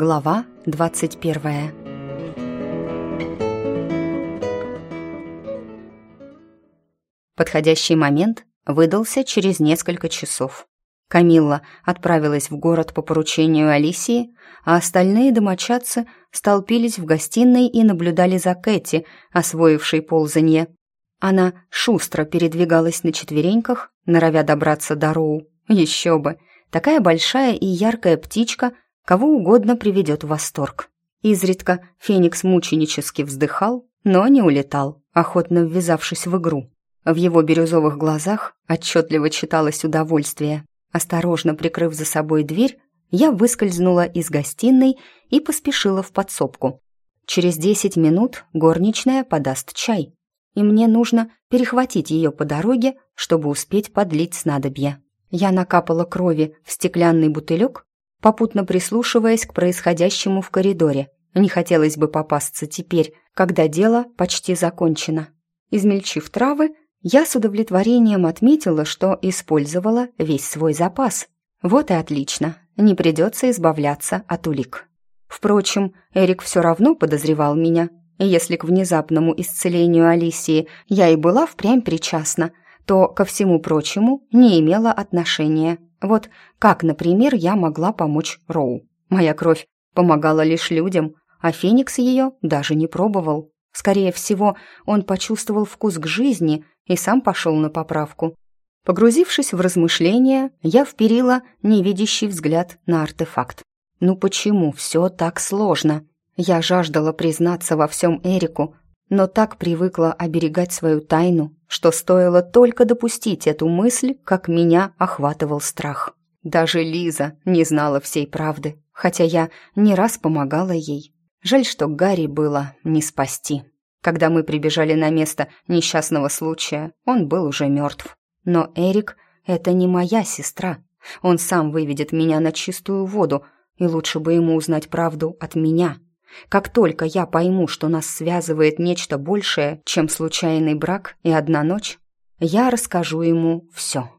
Глава 21 Подходящий момент выдался через несколько часов. Камилла отправилась в город по поручению Алисии, а остальные домочадцы столпились в гостиной и наблюдали за Кэти, освоившей ползанье. Она шустро передвигалась на четвереньках, норовя добраться до Роу. Еще бы! Такая большая и яркая птичка кого угодно приведет в восторг. Изредка Феникс мученически вздыхал, но не улетал, охотно ввязавшись в игру. В его бирюзовых глазах отчетливо читалось удовольствие. Осторожно прикрыв за собой дверь, я выскользнула из гостиной и поспешила в подсобку. Через десять минут горничная подаст чай, и мне нужно перехватить ее по дороге, чтобы успеть подлить снадобье. Я накапала крови в стеклянный бутылек, попутно прислушиваясь к происходящему в коридоре. Не хотелось бы попасться теперь, когда дело почти закончено. Измельчив травы, я с удовлетворением отметила, что использовала весь свой запас. Вот и отлично, не придется избавляться от улик. Впрочем, Эрик все равно подозревал меня. Если к внезапному исцелению Алисии я и была впрямь причастна, то ко всему прочему не имела отношения. Вот как, например, я могла помочь Роу? Моя кровь помогала лишь людям, а Феникс ее даже не пробовал. Скорее всего, он почувствовал вкус к жизни и сам пошел на поправку. Погрузившись в размышления, я вперила невидящий взгляд на артефакт. Ну почему все так сложно? Я жаждала признаться во всем Эрику, но так привыкла оберегать свою тайну, что стоило только допустить эту мысль, как меня охватывал страх. Даже Лиза не знала всей правды, хотя я не раз помогала ей. Жаль, что Гарри было не спасти. Когда мы прибежали на место несчастного случая, он был уже мертв. Но Эрик — это не моя сестра. Он сам выведет меня на чистую воду, и лучше бы ему узнать правду от меня. Как только я пойму, что нас связывает нечто большее, чем случайный брак и одна ночь, я расскажу ему все.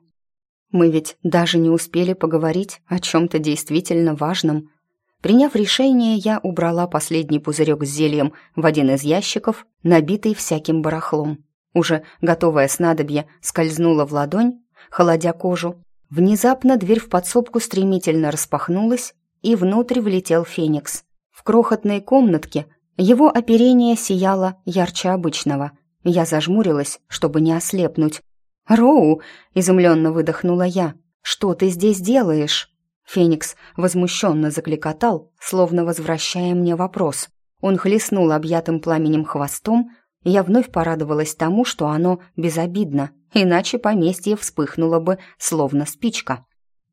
Мы ведь даже не успели поговорить о чем-то действительно важном — Приняв решение, я убрала последний пузырек с зельем в один из ящиков, набитый всяким барахлом. Уже готовое снадобье скользнуло в ладонь, холодя кожу. Внезапно дверь в подсобку стремительно распахнулась, и внутрь влетел Феникс. Крохотной комнатке его оперение сияло ярче обычного. Я зажмурилась, чтобы не ослепнуть. «Роу!» — изумленно выдохнула я. «Что ты здесь делаешь?» Феникс возмущенно закликотал, словно возвращая мне вопрос. Он хлестнул объятым пламенем хвостом, и я вновь порадовалась тому, что оно безобидно, иначе поместье вспыхнуло бы, словно спичка.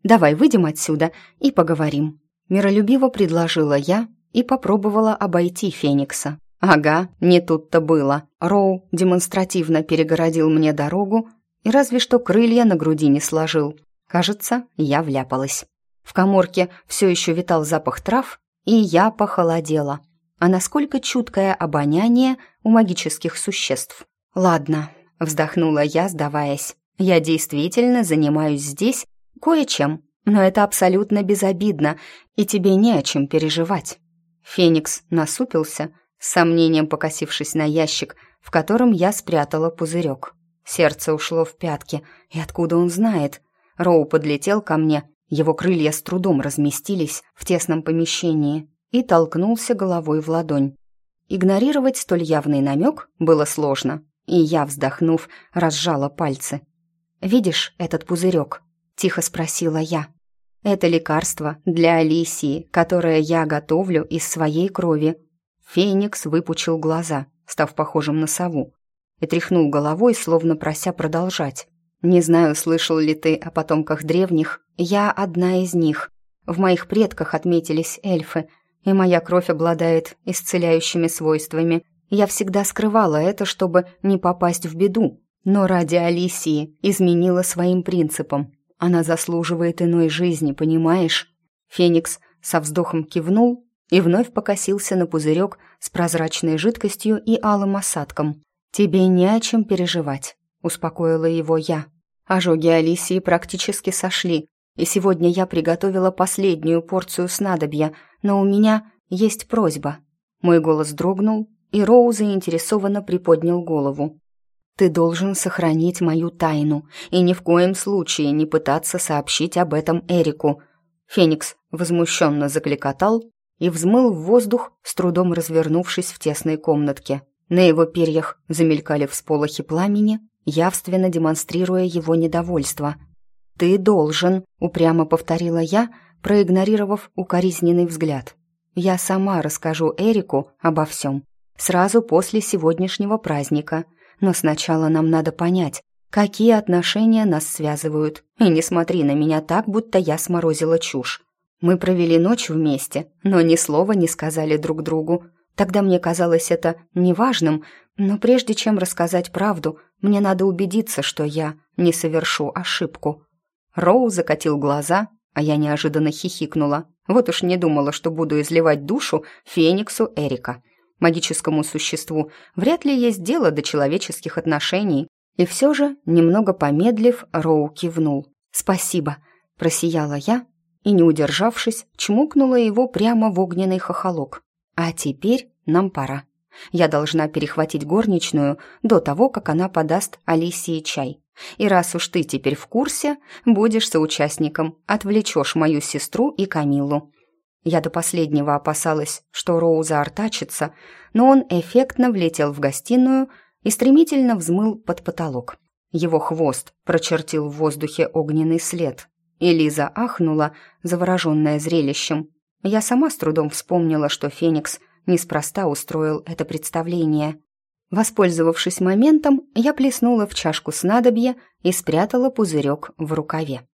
«Давай выйдем отсюда и поговорим», — миролюбиво предложила я и попробовала обойти Феникса. Ага, не тут-то было. Роу демонстративно перегородил мне дорогу и разве что крылья на груди не сложил. Кажется, я вляпалась. В коморке все еще витал запах трав, и я похолодела. А насколько чуткое обоняние у магических существ. «Ладно», — вздохнула я, сдаваясь. «Я действительно занимаюсь здесь кое-чем, но это абсолютно безобидно, и тебе не о чем переживать». Феникс насупился, с сомнением покосившись на ящик, в котором я спрятала пузырек. Сердце ушло в пятки, и откуда он знает? Роу подлетел ко мне его крылья с трудом разместились в тесном помещении и толкнулся головой в ладонь. Игнорировать столь явный намек было сложно, и я, вздохнув, разжала пальцы. «Видишь этот пузырек?» — тихо спросила я. «Это лекарство для Алисии, которое я готовлю из своей крови». Феникс выпучил глаза, став похожим на сову, и тряхнул головой, словно прося продолжать. Не знаю, слышал ли ты о потомках древних, я одна из них. В моих предках отметились эльфы, и моя кровь обладает исцеляющими свойствами. Я всегда скрывала это, чтобы не попасть в беду, но ради Алисии изменила своим принципам. Она заслуживает иной жизни, понимаешь? Феникс со вздохом кивнул и вновь покосился на пузырек с прозрачной жидкостью и алым осадком. «Тебе не о чем переживать», — успокоила его я. Ожоги Алисии практически сошли, и сегодня я приготовила последнюю порцию снадобья, но у меня есть просьба». Мой голос дрогнул, и Роу заинтересованно приподнял голову. «Ты должен сохранить мою тайну и ни в коем случае не пытаться сообщить об этом Эрику». Феникс возмущенно закликотал и взмыл в воздух, с трудом развернувшись в тесной комнатке. На его перьях замелькали всполохи пламени, явственно демонстрируя его недовольство. «Ты должен», — упрямо повторила я, проигнорировав укоризненный взгляд. «Я сама расскажу Эрику обо всем, сразу после сегодняшнего праздника, но сначала нам надо понять, какие отношения нас связывают, и не смотри на меня так, будто я сморозила чушь. Мы провели ночь вместе, но ни слова не сказали друг другу. Тогда мне казалось это неважным, но прежде чем рассказать правду, мне надо убедиться, что я не совершу ошибку. Роу закатил глаза, а я неожиданно хихикнула. Вот уж не думала, что буду изливать душу Фениксу Эрика. Магическому существу вряд ли есть дело до человеческих отношений. И все же, немного помедлив, Роу кивнул. «Спасибо», — просияла я, и, не удержавшись, чмокнула его прямо в огненный хохолок. «А теперь нам пора. Я должна перехватить горничную до того, как она подаст Алисии чай. И раз уж ты теперь в курсе, будешь соучастником, отвлечешь мою сестру и Камилу». Я до последнего опасалась, что Роуза артачится, но он эффектно влетел в гостиную и стремительно взмыл под потолок. Его хвост прочертил в воздухе огненный след, Элиза ахнула, завороженная зрелищем. Я сама с трудом вспомнила, что Феникс неспроста устроил это представление. Воспользовавшись моментом, я плеснула в чашку снадобья и спрятала пузырек в рукаве.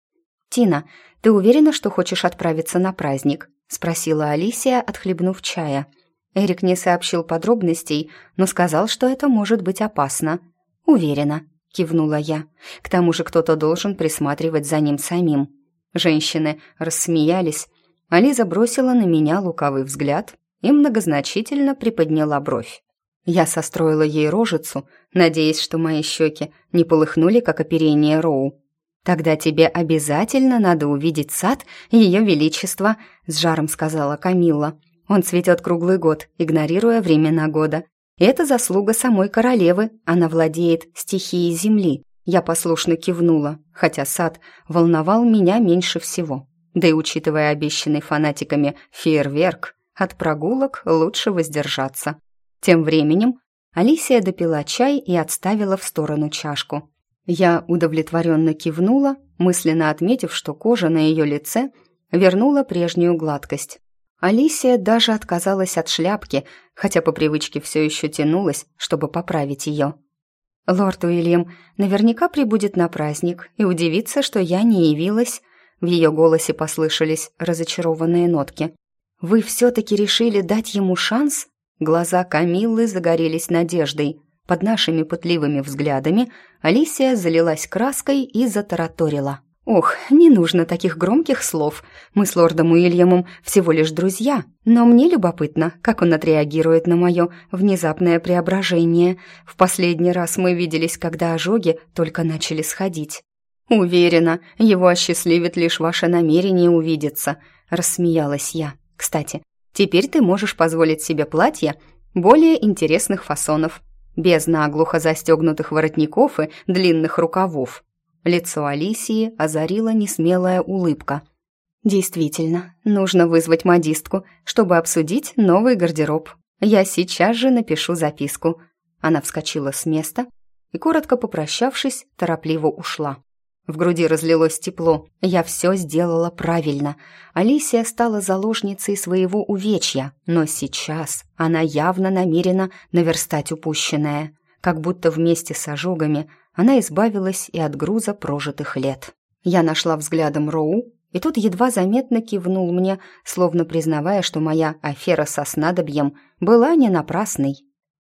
«Тина, ты уверена, что хочешь отправиться на праздник?» — спросила Алисия, отхлебнув чая. Эрик не сообщил подробностей, но сказал, что это может быть опасно. «Уверена», — кивнула я. «К тому же кто-то должен присматривать за ним самим». Женщины рассмеялись, а Лиза бросила на меня лукавый взгляд и многозначительно приподняла бровь. Я состроила ей рожицу, надеясь, что мои щеки не полыхнули, как оперение Роу. «Тогда тебе обязательно надо увидеть сад Ее Величества», — с жаром сказала Камилла. «Он цветет круглый год, игнорируя времена года. Это заслуга самой королевы, она владеет стихией земли. Я послушно кивнула, хотя сад волновал меня меньше всего. Да и учитывая обещанный фанатиками фейерверк, от прогулок лучше воздержаться. Тем временем Алисия допила чай и отставила в сторону чашку. Я удовлетворенно кивнула, мысленно отметив, что кожа на ее лице вернула прежнюю гладкость. Алисия даже отказалась от шляпки, хотя по привычке все еще тянулась, чтобы поправить ее. Лорд Уильям наверняка прибудет на праздник и удивится, что я не явилась. В ее голосе послышались разочарованные нотки. «Вы все-таки решили дать ему шанс?» Глаза Камиллы загорелись надеждой. Под нашими пытливыми взглядами Алисия залилась краской и затараторила. «Ох, не нужно таких громких слов. Мы с лордом Уильямом всего лишь друзья, но мне любопытно, как он отреагирует на мое внезапное преображение. В последний раз мы виделись, когда ожоги только начали сходить». «Уверена, его осчастливит лишь ваше намерение увидеться», — рассмеялась я. «Кстати, теперь ты можешь позволить себе платье более интересных фасонов, без наглухо застегнутых воротников и длинных рукавов». Лицо Алисии озарила несмелая улыбка. «Действительно, нужно вызвать модистку, чтобы обсудить новый гардероб. Я сейчас же напишу записку». Она вскочила с места и, коротко попрощавшись, торопливо ушла. В груди разлилось тепло. Я все сделала правильно. Алисия стала заложницей своего увечья, но сейчас она явно намерена наверстать упущенное. Как будто вместе с ожогами она избавилась и от груза прожитых лет. Я нашла взглядом Роу, и тут едва заметно кивнул мне, словно признавая, что моя афера со снадобьем была не напрасной.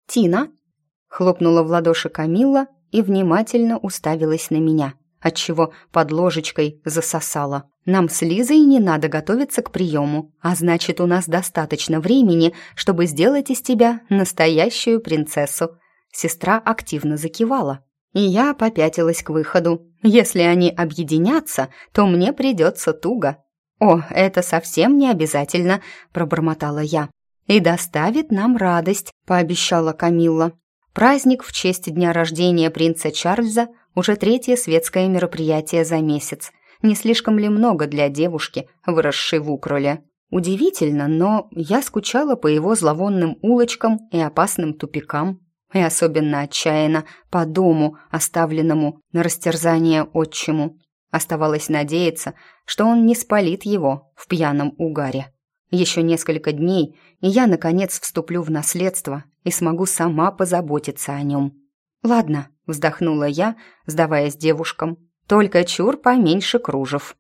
«Тина?» — хлопнула в ладоши Камилла и внимательно уставилась на меня, отчего под ложечкой засосала. «Нам с Лизой не надо готовиться к приему, а значит, у нас достаточно времени, чтобы сделать из тебя настоящую принцессу». Сестра активно закивала, и я попятилась к выходу. Если они объединятся, то мне придется туго. «О, это совсем не обязательно», — пробормотала я. «И доставит нам радость», — пообещала Камилла. Праздник в честь дня рождения принца Чарльза уже третье светское мероприятие за месяц. Не слишком ли много для девушки, выросшей в Укроле? Удивительно, но я скучала по его зловонным улочкам и опасным тупикам. И особенно отчаянно по дому, оставленному на растерзание отчиму. Оставалось надеяться, что он не спалит его в пьяном угаре. Еще несколько дней, и я, наконец, вступлю в наследство и смогу сама позаботиться о нем. «Ладно», — вздохнула я, сдаваясь девушкам, «только чур поменьше кружев».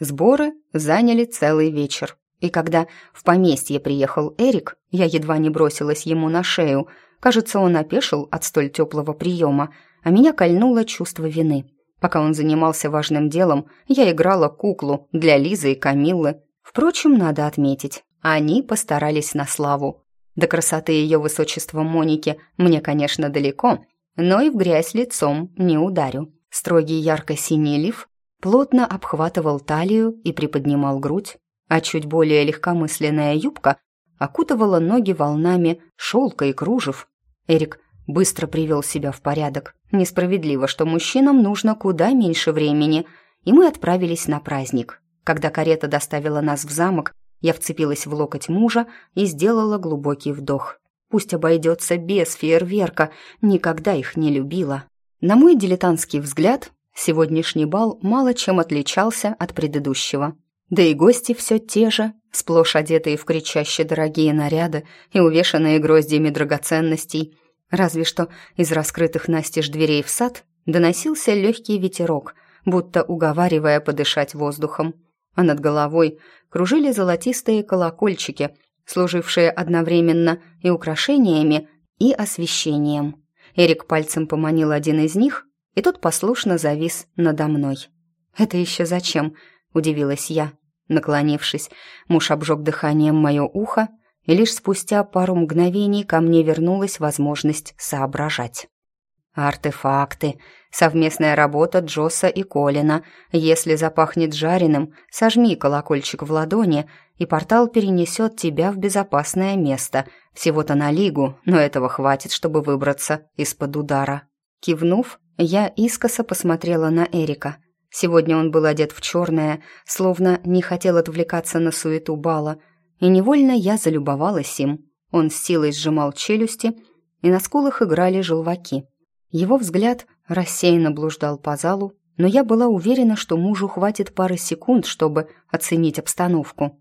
Сборы заняли целый вечер, и когда в поместье приехал Эрик, я едва не бросилась ему на шею. Кажется, он опешил от столь теплого приема, а меня кольнуло чувство вины. Пока он занимался важным делом, я играла куклу для Лизы и Камиллы. Впрочем, надо отметить, они постарались на славу. До красоты ее высочества Моники мне, конечно, далеко, но и в грязь лицом не ударю. Строгий ярко-синий лиф плотно обхватывал талию и приподнимал грудь, а чуть более легкомысленная юбка окутывала ноги волнами шелка и кружев. Эрик быстро привел себя в порядок. Несправедливо, что мужчинам нужно куда меньше времени, и мы отправились на праздник. Когда карета доставила нас в замок, я вцепилась в локоть мужа и сделала глубокий вдох. Пусть обойдется без фейерверка, никогда их не любила. На мой дилетантский взгляд, сегодняшний бал мало чем отличался от предыдущего. Да и гости все те же, сплошь одетые в кричаще дорогие наряды и увешанные гроздьями драгоценностей. Разве что из раскрытых настежь дверей в сад доносился легкий ветерок, будто уговаривая подышать воздухом. А над головой кружили золотистые колокольчики, служившие одновременно и украшениями, и освещением. Эрик пальцем поманил один из них, и тот послушно завис надо мной. «Это еще зачем?» — удивилась я. Наклонившись, муж обжег дыханием мое ухо, и лишь спустя пару мгновений ко мне вернулась возможность соображать. Артефакты. Совместная работа Джосса и Колина. Если запахнет жареным, сожми колокольчик в ладони, и портал перенесет тебя в безопасное место. Всего-то на лигу, но этого хватит, чтобы выбраться из-под удара. Кивнув, я искоса посмотрела на Эрика — Сегодня он был одет в черное, словно не хотел отвлекаться на суету бала, и невольно я залюбовалась им. Он с силой сжимал челюсти, и на скулах играли желваки. Его взгляд рассеянно блуждал по залу, но я была уверена, что мужу хватит пары секунд, чтобы оценить обстановку.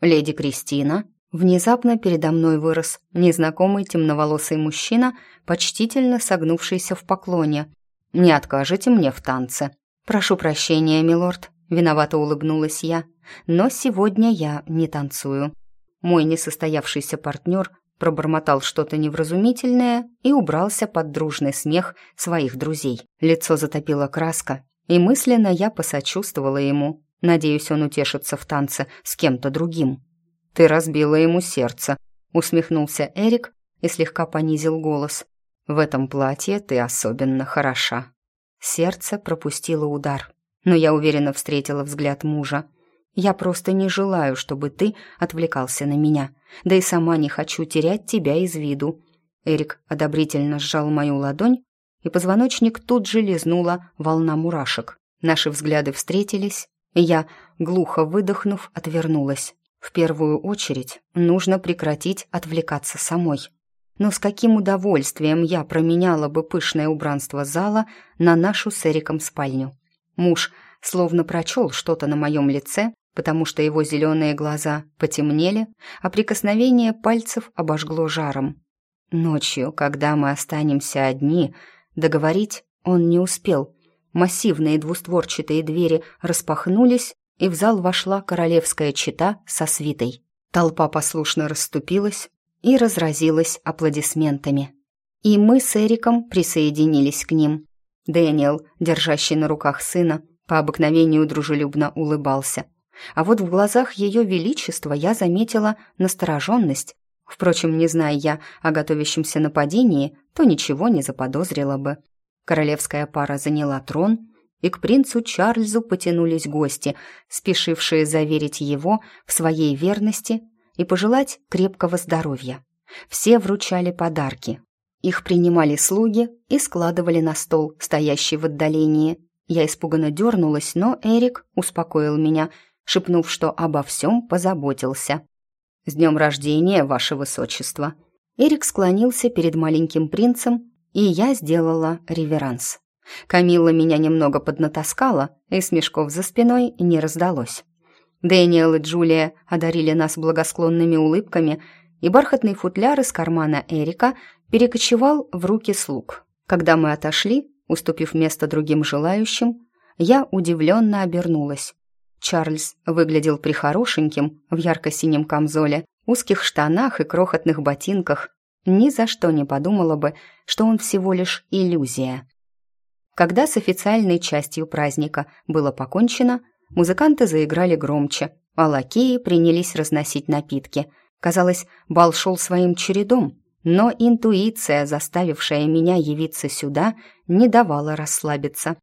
«Леди Кристина», Внезапно передо мной вырос незнакомый темноволосый мужчина, почтительно согнувшийся в поклоне. «Не откажете мне в танце?» «Прошу прощения, милорд», — виновато улыбнулась я, «но сегодня я не танцую». Мой несостоявшийся партнер пробормотал что-то невразумительное и убрался под дружный смех своих друзей. Лицо затопило краска, и мысленно я посочувствовала ему. Надеюсь, он утешится в танце с кем-то другим. «Ты разбила ему сердце», — усмехнулся Эрик и слегка понизил голос. «В этом платье ты особенно хороша». Сердце пропустило удар, но я уверенно встретила взгляд мужа. «Я просто не желаю, чтобы ты отвлекался на меня, да и сама не хочу терять тебя из виду». Эрик одобрительно сжал мою ладонь, и позвоночник тут же лизнула волна мурашек. Наши взгляды встретились, и я, глухо выдохнув, отвернулась. В первую очередь нужно прекратить отвлекаться самой но с каким удовольствием я променяла бы пышное убранство зала на нашу с Эриком спальню. Муж словно прочел что-то на моем лице, потому что его зеленые глаза потемнели, а прикосновение пальцев обожгло жаром. Ночью, когда мы останемся одни, договорить он не успел. Массивные двустворчатые двери распахнулись, и в зал вошла королевская чета со свитой. Толпа послушно расступилась, и разразилась аплодисментами. И мы с Эриком присоединились к ним. Дэниел, держащий на руках сына, по обыкновению дружелюбно улыбался. А вот в глазах ее величества я заметила настороженность. Впрочем, не зная я о готовящемся нападении, то ничего не заподозрила бы. Королевская пара заняла трон, и к принцу Чарльзу потянулись гости, спешившие заверить его в своей верности и пожелать крепкого здоровья. Все вручали подарки. Их принимали слуги и складывали на стол, стоящий в отдалении. Я испуганно дернулась, но Эрик успокоил меня, шепнув, что обо всем позаботился. «С днем рождения, ваше высочество!» Эрик склонился перед маленьким принцем, и я сделала реверанс. Камилла меня немного поднатаскала, и смешков за спиной не раздалось. Дэниел и Джулия одарили нас благосклонными улыбками, и бархатный футляр из кармана Эрика перекочевал в руки слуг. Когда мы отошли, уступив место другим желающим, я удивленно обернулась. Чарльз выглядел прихорошеньким в ярко-синем камзоле, узких штанах и крохотных ботинках. Ни за что не подумала бы, что он всего лишь иллюзия. Когда с официальной частью праздника было покончено, музыканты заиграли громче, а лакеи принялись разносить напитки. Казалось, бал шел своим чередом, но интуиция, заставившая меня явиться сюда, не давала расслабиться.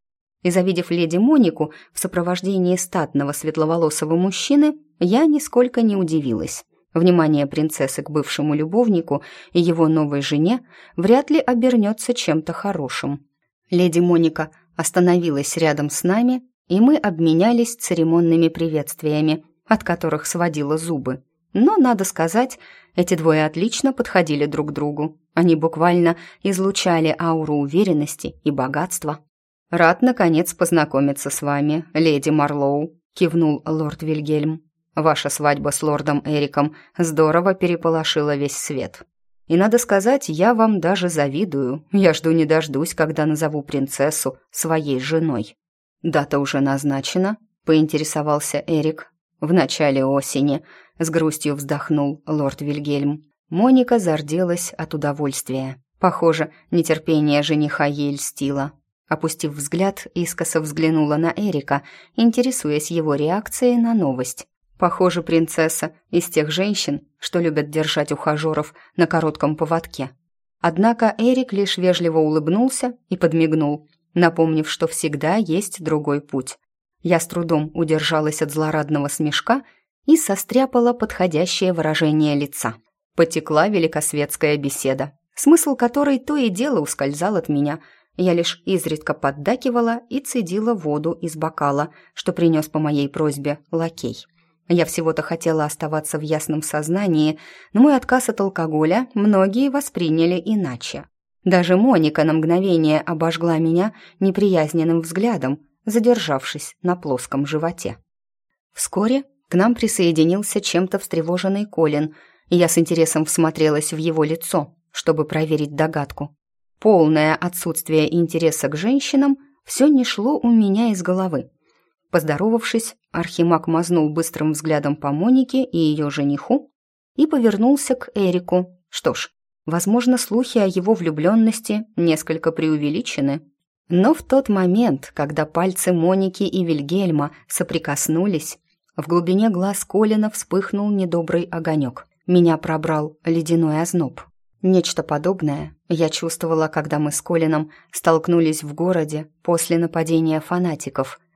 И завидев леди Монику в сопровождении статного светловолосого мужчины, я нисколько не удивилась. Внимание принцессы к бывшему любовнику и его новой жене вряд ли обернется чем-то хорошим. Леди Моника остановилась рядом с нами, и мы обменялись церемонными приветствиями, от которых сводила зубы. Но, надо сказать, эти двое отлично подходили друг другу. Они буквально излучали ауру уверенности и богатства. «Рад, наконец, познакомиться с вами, леди Марлоу», — кивнул лорд Вильгельм. «Ваша свадьба с лордом Эриком здорово переполошила весь свет. И надо сказать, я вам даже завидую. Я жду не дождусь, когда назову принцессу своей женой. Дата уже назначена, поинтересовался Эрик. В начале осени, с грустью вздохнул лорд Вильгельм. Моника зарделась от удовольствия. Похоже, нетерпение жениха ей льстило. Опустив взгляд, искоса взглянула на Эрика, интересуясь его реакцией на новость. Похоже, принцесса из тех женщин, что любят держать ухажеров на коротком поводке. Однако Эрик лишь вежливо улыбнулся и подмигнул, напомнив, что всегда есть другой путь. Я с трудом удержалась от злорадного смешка и состряпала подходящее выражение лица. Потекла великосветская беседа, смысл которой то и дело ускользал от меня. Я лишь изредка поддакивала и цедила воду из бокала, что принес по моей просьбе лакей. Я всего-то хотела оставаться в ясном сознании, но мой отказ от алкоголя многие восприняли иначе. Даже Моника на мгновение обожгла меня неприязненным взглядом, задержавшись на плоском животе. Вскоре к нам присоединился чем-то встревоженный Колин, и я с интересом всмотрелась в его лицо, чтобы проверить догадку. Полное отсутствие интереса к женщинам все не шло у меня из головы. Поздоровавшись, Архимаг мазнул быстрым взглядом по Монике и ее жениху и повернулся к Эрику. Что ж, возможно, слухи о его влюбленности несколько преувеличены. Но в тот момент, когда пальцы Моники и Вильгельма соприкоснулись, в глубине глаз Колина вспыхнул недобрый огонек. Меня пробрал ледяной озноб. Нечто подобное я чувствовала, когда мы с Колином столкнулись в городе после нападения фанатиков –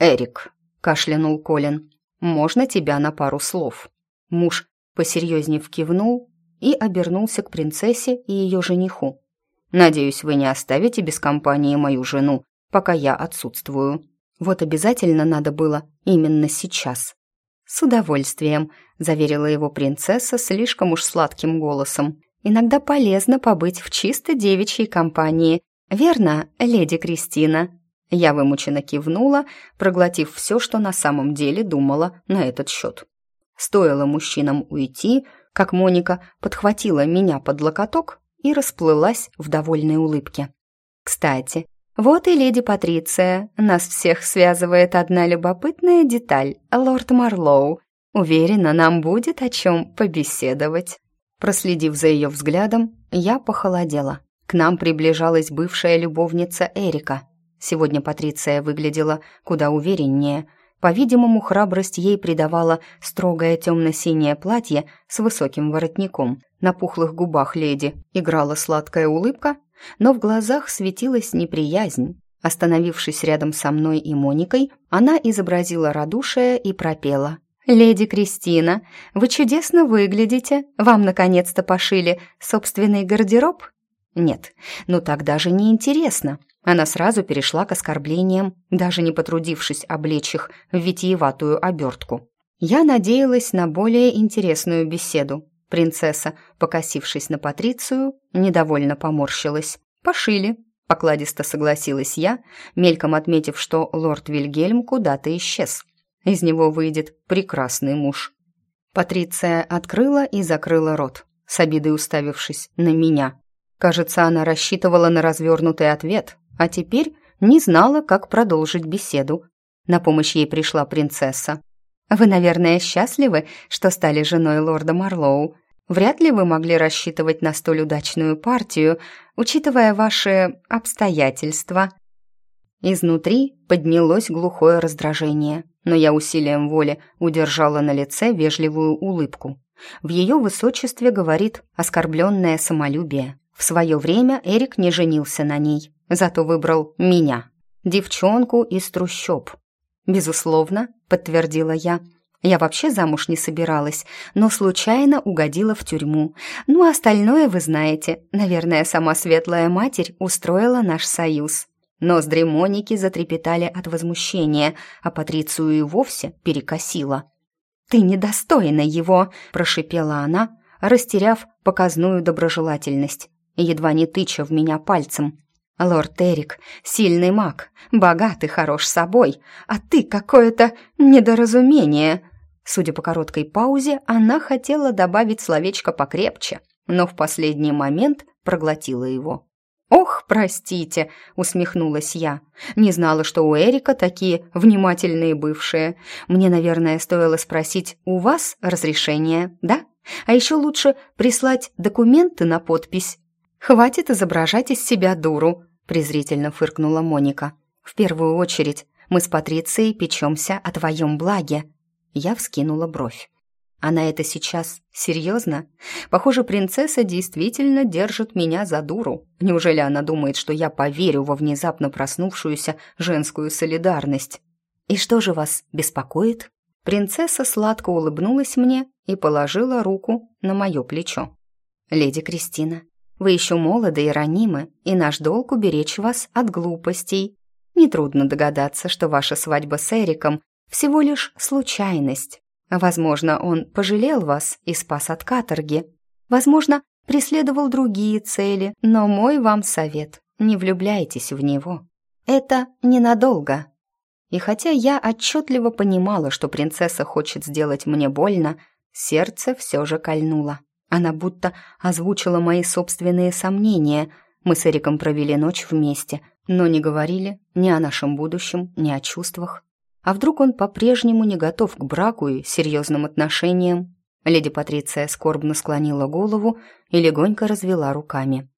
«Эрик», — кашлянул Колин, — «можно тебя на пару слов?» Муж посерьезнее кивнул и обернулся к принцессе и ее жениху. «Надеюсь, вы не оставите без компании мою жену, пока я отсутствую. Вот обязательно надо было именно сейчас». «С удовольствием», — заверила его принцесса слишком уж сладким голосом. «Иногда полезно побыть в чисто девичьей компании. Верно, леди Кристина?» Я вымученно кивнула, проглотив все, что на самом деле думала на этот счет. Стоило мужчинам уйти, как Моника подхватила меня под локоток и расплылась в довольной улыбке. «Кстати, вот и леди Патриция. Нас всех связывает одна любопытная деталь. Лорд Марлоу. Уверена, нам будет о чем побеседовать». Проследив за ее взглядом, я похолодела. К нам приближалась бывшая любовница Эрика, Сегодня Патриция выглядела куда увереннее. По-видимому, храбрость ей придавала строгое темно-синее платье с высоким воротником. На пухлых губах леди играла сладкая улыбка, но в глазах светилась неприязнь. Остановившись рядом со мной и Моникой, она изобразила радушие и пропела. «Леди Кристина, вы чудесно выглядите. Вам наконец-то пошили собственный гардероб?» «Нет, ну так даже не интересно». Она сразу перешла к оскорблениям, даже не потрудившись облечь их в витиеватую обертку. Я надеялась на более интересную беседу. Принцесса, покосившись на Патрицию, недовольно поморщилась. «Пошили», — покладисто согласилась я, мельком отметив, что лорд Вильгельм куда-то исчез. Из него выйдет прекрасный муж. Патриция открыла и закрыла рот, с обидой уставившись на меня. Кажется, она рассчитывала на развернутый ответ, а теперь не знала, как продолжить беседу. На помощь ей пришла принцесса. «Вы, наверное, счастливы, что стали женой лорда Марлоу. Вряд ли вы могли рассчитывать на столь удачную партию, учитывая ваши обстоятельства». Изнутри поднялось глухое раздражение, но я усилием воли удержала на лице вежливую улыбку. В ее высочестве говорит оскорбленное самолюбие. В свое время Эрик не женился на ней, зато выбрал меня, девчонку из трущоб. «Безусловно», — подтвердила я. «Я вообще замуж не собиралась, но случайно угодила в тюрьму. Ну, остальное вы знаете. Наверное, сама Светлая Матерь устроила наш союз». Ноздри Моники затрепетали от возмущения, а Патрицию и вовсе перекосила. «Ты недостойна его!» – прошипела она, растеряв показную доброжелательность едва не тыча в меня пальцем. «Лорд Эрик — сильный маг, богат и хорош собой, а ты какое-то недоразумение!» Судя по короткой паузе, она хотела добавить словечко покрепче, но в последний момент проглотила его. «Ох, простите!» — усмехнулась я. «Не знала, что у Эрика такие внимательные бывшие. Мне, наверное, стоило спросить у вас разрешение, да? А еще лучше прислать документы на подпись «Хватит изображать из себя дуру», — презрительно фыркнула Моника. «В первую очередь мы с Патрицией печемся о твоем благе». Я вскинула бровь. Она это сейчас серьезно? Похоже, принцесса действительно держит меня за дуру. Неужели она думает, что я поверю во внезапно проснувшуюся женскую солидарность? И что же вас беспокоит? Принцесса сладко улыбнулась мне и положила руку на мое плечо. «Леди Кристина, вы еще молоды и ранимы, и наш долг уберечь вас от глупостей. Нетрудно догадаться, что ваша свадьба с Эриком всего лишь случайность. Возможно, он пожалел вас и спас от каторги. Возможно, преследовал другие цели, но мой вам совет – не влюбляйтесь в него. Это ненадолго. И хотя я отчетливо понимала, что принцесса хочет сделать мне больно, сердце все же кольнуло. Она будто озвучила мои собственные сомнения. Мы с Эриком провели ночь вместе, но не говорили ни о нашем будущем, ни о чувствах. А вдруг он по-прежнему не готов к браку и серьезным отношениям? Леди Патриция скорбно склонила голову и легонько развела руками.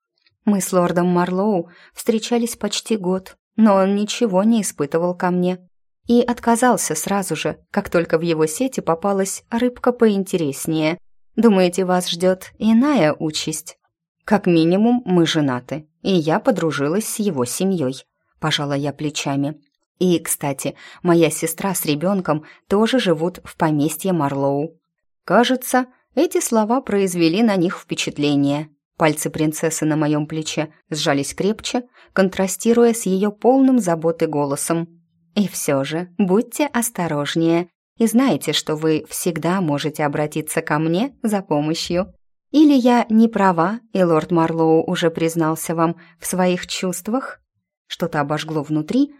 Мы с лордом Марлоу встречались почти год, но он ничего не испытывал ко мне. И отказался сразу же, как только в его сети попалась рыбка поинтереснее – Думаете, вас ждет иная участь? Как минимум, мы женаты, и я подружилась с его семьей. Пожала я плечами. И, кстати, моя сестра с ребенком тоже живут в поместье Марлоу. Кажется, эти слова произвели на них впечатление. Пальцы принцессы на моем плече сжались крепче, контрастируя с ее полным заботы голосом. «И все же, будьте осторожнее и знаете, что вы всегда можете обратиться ко мне за помощью. Или я не права, и лорд Марлоу уже признался вам в своих чувствах?» Что-то обожгло внутри,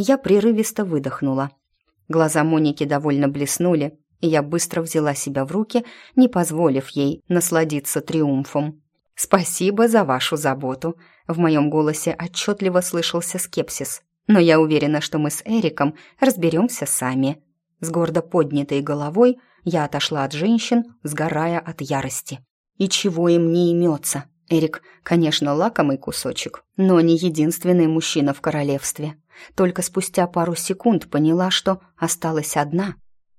я прерывисто выдохнула. Глаза Моники довольно блеснули, и я быстро взяла себя в руки, не позволив ей насладиться триумфом. «Спасибо за вашу заботу», — в моем голосе отчетливо слышался скепсис. «Но я уверена, что мы с Эриком разберемся сами». С гордо поднятой головой я отошла от женщин, сгорая от ярости. И чего им не имется? Эрик, конечно, лакомый кусочек, но не единственный мужчина в королевстве. Только спустя пару секунд поняла, что осталась одна.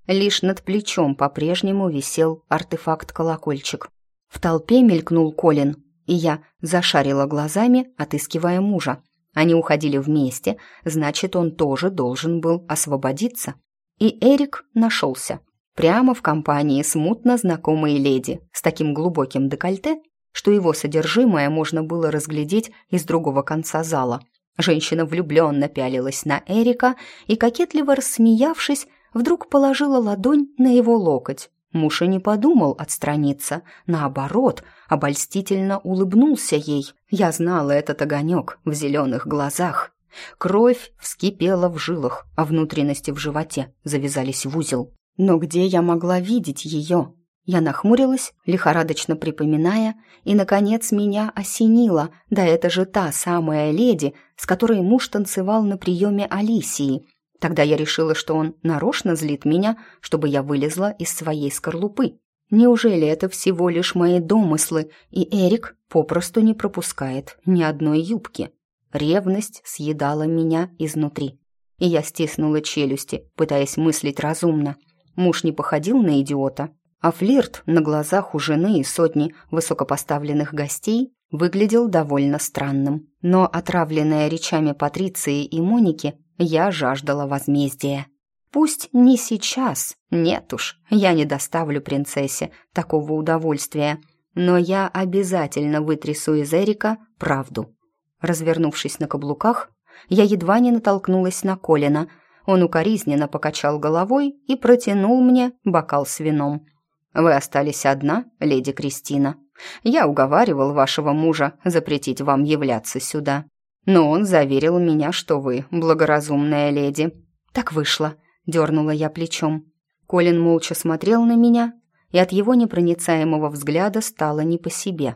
Лишь над плечом по-прежнему висел артефакт-колокольчик. В толпе мелькнул Колин, и я зашарила глазами, отыскивая мужа. Они уходили вместе, значит, он тоже должен был освободиться. И Эрик нашелся. Прямо в компании смутно знакомой леди с таким глубоким декольте, что его содержимое можно было разглядеть из другого конца зала. Женщина влюбленно пялилась на Эрика и, кокетливо рассмеявшись, вдруг положила ладонь на его локоть. Муж и не подумал отстраниться. Наоборот, обольстительно улыбнулся ей. Я знала этот огонек в зеленых глазах. Кровь вскипела в жилах, а внутренности в животе завязались в узел. Но где я могла видеть ее? Я нахмурилась, лихорадочно припоминая, и, наконец, меня осенило. Да это же та самая леди, с которой муж танцевал на приеме Алисии. Тогда я решила, что он нарочно злит меня, чтобы я вылезла из своей скорлупы. Неужели это всего лишь мои домыслы, и Эрик попросту не пропускает ни одной юбки? Ревность съедала меня изнутри. И я стиснула челюсти, пытаясь мыслить разумно. Муж не походил на идиота, а флирт на глазах у жены и сотни высокопоставленных гостей выглядел довольно странным. Но отравленная речами Патриции и Моники, я жаждала возмездия. Пусть не сейчас, нет уж, я не доставлю принцессе такого удовольствия, но я обязательно вытрясу из Эрика правду. Развернувшись на каблуках, я едва не натолкнулась на Колина. Он укоризненно покачал головой и протянул мне бокал с вином. Вы остались одна, леди Кристина. Я уговаривал вашего мужа запретить вам являться сюда. Но он заверил меня, что вы благоразумная леди. Так вышло, дернула я плечом. Колин молча смотрел на меня, и от его непроницаемого взгляда стало не по себе.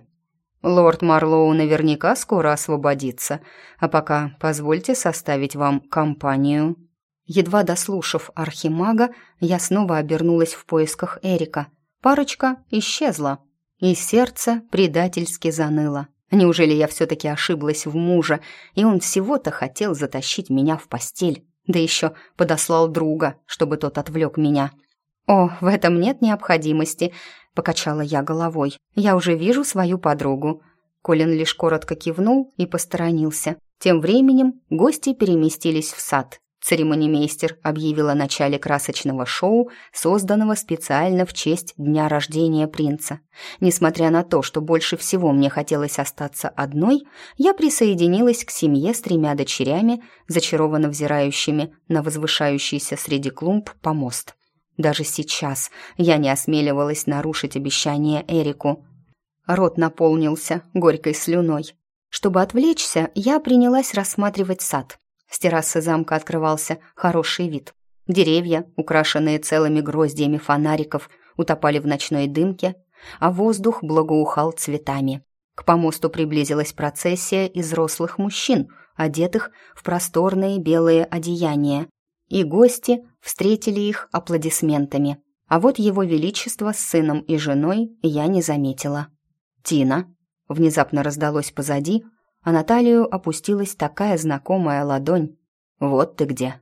Лорд Марлоу наверняка скоро освободится, а пока позвольте составить вам компанию. Едва дослушав архимага, я снова обернулась в поисках Эрика — Парочка исчезла, и сердце предательски заныло. Неужели я все-таки ошиблась в муже, и он всего-то хотел затащить меня в постель, да еще подослал друга, чтобы тот отвлек меня? «О, в этом нет необходимости», — покачала я головой. «Я уже вижу свою подругу». Колин лишь коротко кивнул и посторонился. Тем временем гости переместились в сад, Церемонимейстер объявил о начале красочного шоу, созданного специально в честь дня рождения принца. Несмотря на то, что больше всего мне хотелось остаться одной, я присоединилась к семье с тремя дочерями, зачарованно взирающими на возвышающийся среди клумб помост. Даже сейчас я не осмеливалась нарушить обещание Эрику. Рот наполнился горькой слюной. Чтобы отвлечься, я принялась рассматривать сад. С террасы замка открывался хороший вид. Деревья, украшенные целыми гроздьями фонариков, утопали в ночной дымке, а воздух благоухал цветами. К помосту приблизилась процессия из рослых мужчин, одетых в просторные белые одеяния, и гости встретили их аплодисментами. А вот его величество с сыном и женой я не заметила. «Тина!» — внезапно раздалось позади — а на талию опустилась такая знакомая ладонь. «Вот ты где!»